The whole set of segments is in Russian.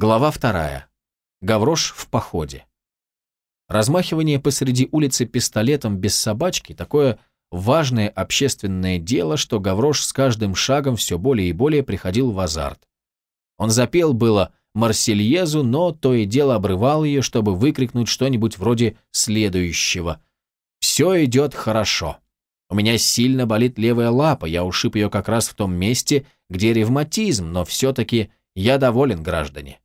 Глава вторая. Гаврош в походе. Размахивание посреди улицы пистолетом без собачки – такое важное общественное дело, что Гаврош с каждым шагом все более и более приходил в азарт. Он запел было Марсельезу, но то и дело обрывал ее, чтобы выкрикнуть что-нибудь вроде следующего. «Все идет хорошо. У меня сильно болит левая лапа, я ушиб ее как раз в том месте, где ревматизм, но все-таки я доволен, граждане».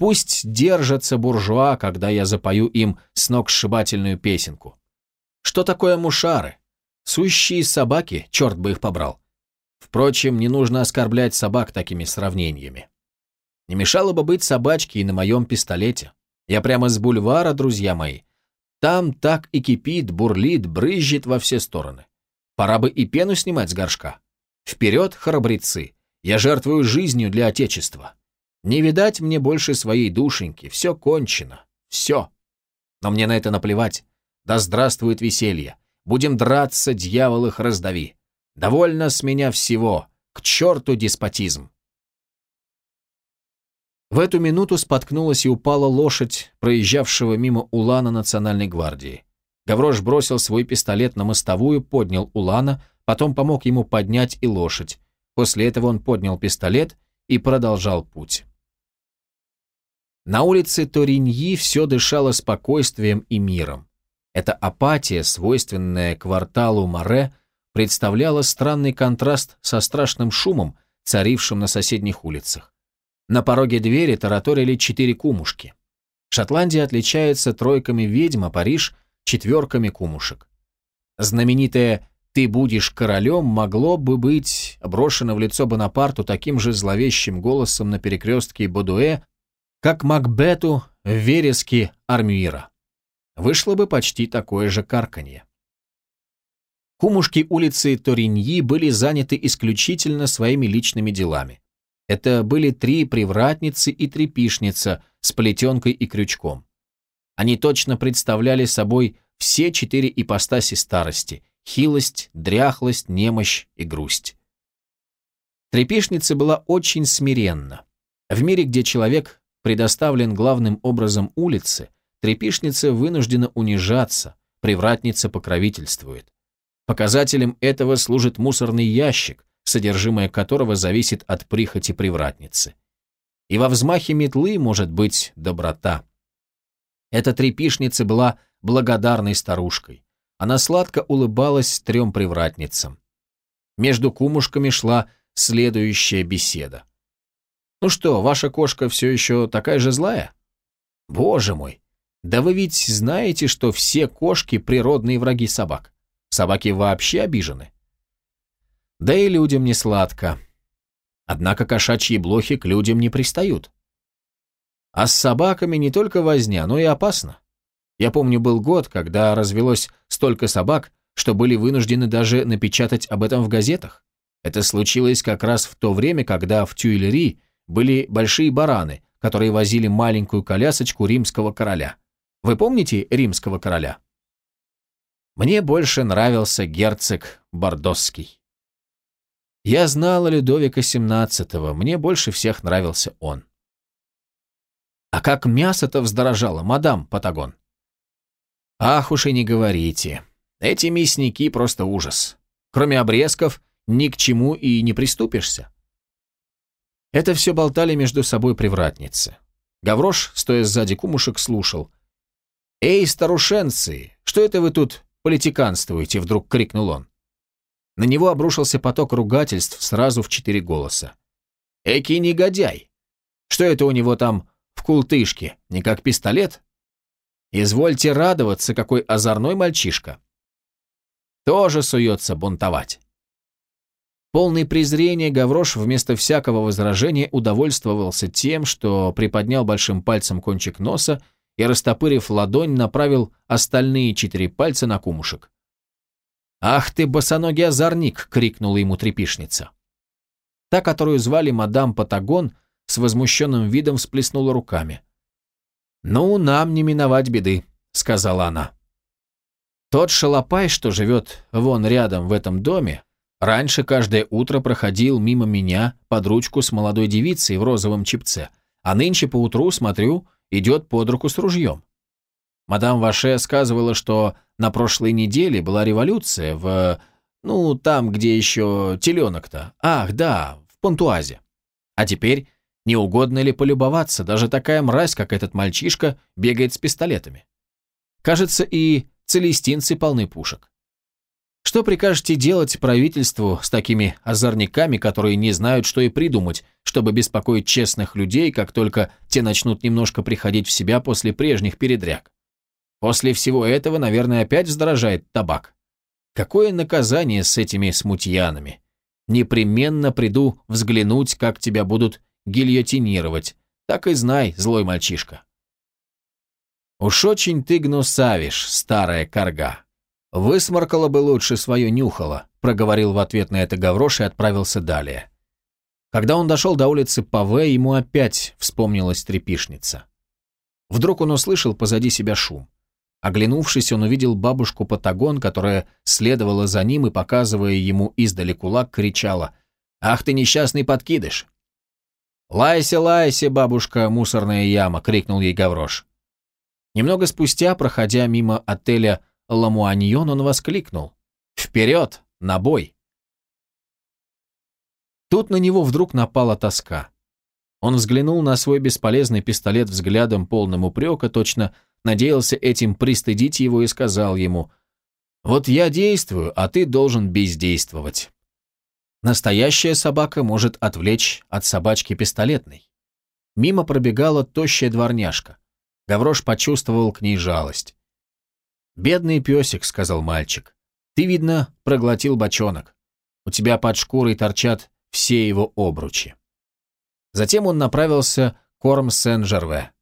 Пусть держатся буржуа, когда я запою им сногсшибательную песенку. Что такое мушары? Сущие собаки, черт бы их побрал. Впрочем, не нужно оскорблять собак такими сравнениями. Не мешало бы быть собачке и на моем пистолете. Я прямо с бульвара, друзья мои. Там так и кипит, бурлит, брызжет во все стороны. Пора бы и пену снимать с горшка. Вперед, храбрецы! Я жертвую жизнью для Отечества. Не видать мне больше своей душеньки, все кончено, все. Но мне на это наплевать. Да здравствует веселье. Будем драться, дьявол их раздави. Довольно с меня всего. К черту деспотизм. В эту минуту споткнулась и упала лошадь, проезжавшего мимо Улана Национальной гвардии. Гаврош бросил свой пистолет на мостовую, поднял Улана, потом помог ему поднять и лошадь. После этого он поднял пистолет и продолжал путь. На улице Ториньи все дышало спокойствием и миром. Эта апатия, свойственная кварталу Море, представляла странный контраст со страшным шумом, царившим на соседних улицах. На пороге двери тараторили четыре кумушки. Шотландия отличается тройками ведьм, а Париж – четверками кумушек. Знаменитое «ты будешь королем» могло бы быть брошено в лицо Бонапарту таким же зловещим голосом на перекрестке Бодуэ, как Макбету в вереске Армюира. Вышло бы почти такое же карканье. Кумушки улицы Ториньи были заняты исключительно своими личными делами. Это были три привратницы и трепишница с плетенкой и крючком. Они точно представляли собой все четыре ипостаси старости – хилость, дряхлость, немощь и грусть. Трепишница была очень смиренна. В мире, где человек предоставлен главным образом улице, трепишница вынуждена унижаться, привратница покровительствует. Показателем этого служит мусорный ящик, содержимое которого зависит от прихоти привратницы. И во взмахе метлы может быть доброта. Эта трепишница была благодарной старушкой. Она сладко улыбалась трем привратницам. Между кумушками шла следующая беседа. Ну что, ваша кошка все еще такая же злая? Боже мой, да вы ведь знаете, что все кошки природные враги собак. Собаки вообще обижены. Да и людям не сладко. Однако кошачьи блохи к людям не пристают. А с собаками не только возня, но и опасно. Я помню, был год, когда развелось столько собак, что были вынуждены даже напечатать об этом в газетах. Это случилось как раз в то время, когда в Тюильри были большие бараны, которые возили маленькую колясочку римского короля. Вы помните римского короля? Мне больше нравился герцог Бордосский. Я знала Людовика XVII, мне больше всех нравился он. А как мясо-то вздорожало, мадам Патагон? Ах уж и не говорите. Эти мясники просто ужас. Кроме обрезков, ни к чему и не приступишься. Это все болтали между собой привратницы. Гаврош, стоя сзади кумушек, слушал. «Эй, старушенцы, что это вы тут политиканствуете?» — вдруг крикнул он. На него обрушился поток ругательств сразу в четыре голоса. «Эки негодяй! Что это у него там в култышке, не как пистолет? Извольте радоваться, какой озорной мальчишка. Тоже суется бунтовать». Полный презрения Гаврош вместо всякого возражения удовольствовался тем, что приподнял большим пальцем кончик носа и, растопырив ладонь, направил остальные четыре пальца на кумушек. «Ах ты, босоногий озорник!» — крикнула ему трепишница. Та, которую звали мадам Патагон, с возмущенным видом всплеснула руками. «Ну, нам не миновать беды», — сказала она. Тот шалопай, что живет вон рядом в этом доме, Раньше каждое утро проходил мимо меня под ручку с молодой девицей в розовом чипце, а нынче поутру, смотрю, идет под руку с ружьем. Мадам Ваше сказывала, что на прошлой неделе была революция в... Ну, там, где еще теленок-то. Ах, да, в Понтуазе. А теперь, не угодно ли полюбоваться, даже такая мразь, как этот мальчишка, бегает с пистолетами. Кажется, и целестинцы полны пушек. Что прикажете делать правительству с такими озорниками, которые не знают, что и придумать, чтобы беспокоить честных людей, как только те начнут немножко приходить в себя после прежних передряг? После всего этого, наверное, опять вздорожает табак. Какое наказание с этими смутьянами? Непременно приду взглянуть, как тебя будут гильотинировать. Так и знай, злой мальчишка. Уж очень ты гнусавишь, старая корга. Высморкала бы лучше свое нюхало, проговорил в ответ на это Гаврош и отправился далее. Когда он дошел до улицы Паве, ему опять вспомнилась трепишница. Вдруг он услышал позади себя шум. Оглянувшись, он увидел бабушку Патагон, которая следовала за ним и, показывая ему издали кулак, кричала «Ах ты несчастный подкидыш!» «Лайся, лайся, бабушка, мусорная яма!» — крикнул ей Гаврош. Немного спустя, проходя мимо отеля Ламуаньон, он воскликнул «Вперед! На бой!» Тут на него вдруг напала тоска. Он взглянул на свой бесполезный пистолет взглядом полным упрека, точно надеялся этим пристыдить его и сказал ему, «Вот я действую, а ты должен бездействовать». Настоящая собака может отвлечь от собачки пистолетной. Мимо пробегала тощая дворняжка. Гаврош почувствовал к ней жалость. «Бедный песик», — сказал мальчик, — «ты, видно, проглотил бочонок. У тебя под шкурой торчат все его обручи». Затем он направился к Корм Сен-Жерве.